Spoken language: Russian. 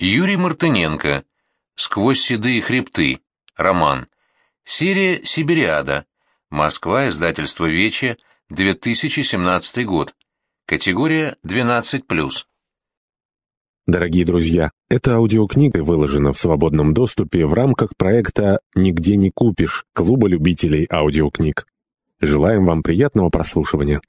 Юрий Мартыненко. «Сквозь седые хребты». Роман. Серия «Сибириада». Москва, издательство «Вече», 2017 год. Категория 12+. Дорогие друзья, эта аудиокнига выложена в свободном доступе в рамках проекта «Нигде не купишь» Клуба любителей аудиокниг. Желаем вам приятного прослушивания.